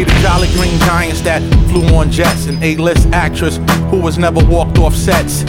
collard green giants that flew on jets, an A-list actress who was never walked off sets.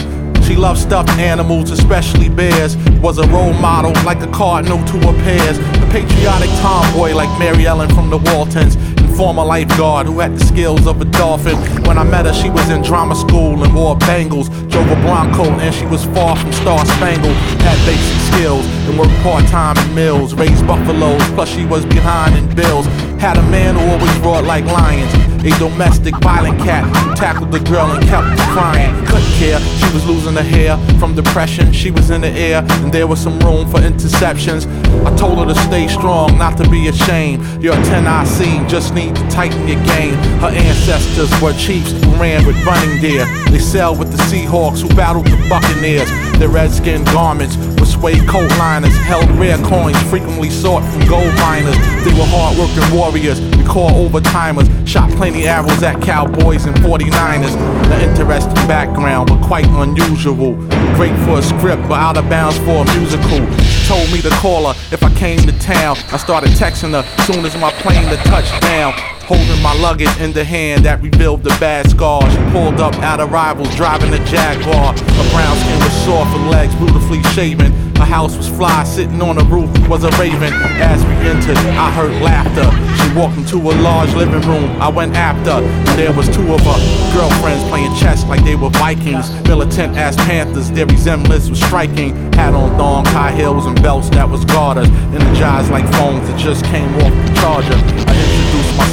She loved stuffed animals, especially bears. Was a role model like a cardinal to her peers. A patriotic tomboy like Mary Ellen from the Waltons. Former lifeguard who had the skills of a dolphin. When I met her, she was in drama school and wore bangles. Drove a Bronco and she was far from star spangled. Had basic skills and worked part time in mills. Raised buffaloes, plus she was behind in bills. Had a man who always roared like lions. A domestic violent cat who tackled the girl and kept crying. Couldn't care, she was losing her hair from depression. She was in the air, and there was some room for interceptions. I told her to stay strong, not to be ashamed. You're a 10 IC, just need to tighten your game. Her ancestors were chiefs who ran with running deer. They sailed with the Seahawks who battled the Buccaneers. Their redskin garments suede coat liners, held rare coins frequently sought from gold miners. They were hard-working warriors, we call overtimers. Shot plenty arrows at cowboys and 49ers. The interesting background, but quite unusual. Great for a script, but out of bounds for a musical. Told me to call her if I came to town. I started texting her soon as my plane to touch down. Holding my luggage in the hand that revealed the bad scars. She pulled up at arrivals, driving a Jaguar. Her brown skin was soft, her legs beautifully shaven. Her house was fly, sitting on the roof was a raven. As we entered, I heard laughter. She walked into a large living room. I went after. There was two of her girlfriends playing chess like they were Vikings. Militant as panthers, their resemblance was striking. Had on thong, high heels, and belts that was garters. Energized like phones that just came off the charger.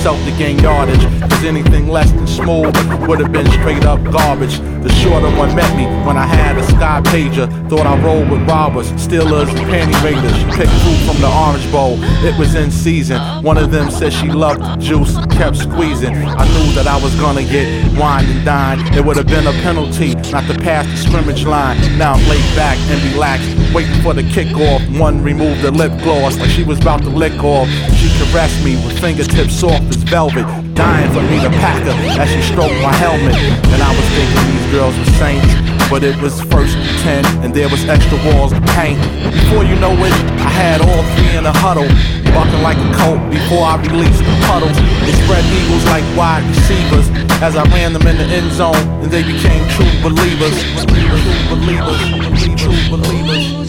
Myself to gain yardage. Cause anything less than smooth would have been straight up garbage. The shorter one met me when I had a sky pager. Thought I rolled with robbers, stealers, and panty raiders. Picked fruit from the orange bowl. It was in season. One of them said she loved juice, kept squeezing. I knew that I was gonna get wine and dine. It would have been a penalty not to pass the scrimmage line. Now I'm laid back and relaxed, waiting for the kickoff. One removed the lip gloss like she was about to lick off. She caressed me with fingertips soft as velvet, dying for me to pack her as she stroked my helmet. And I was thinking these girls were saints. But it was first ten, and there was extra walls to paint. Before you know it, I had all three in a huddle, bucking like a colt before I released the puddles. They spread eagles like wide receivers as I ran them in the end zone, and they became true believers. True believers, true believers.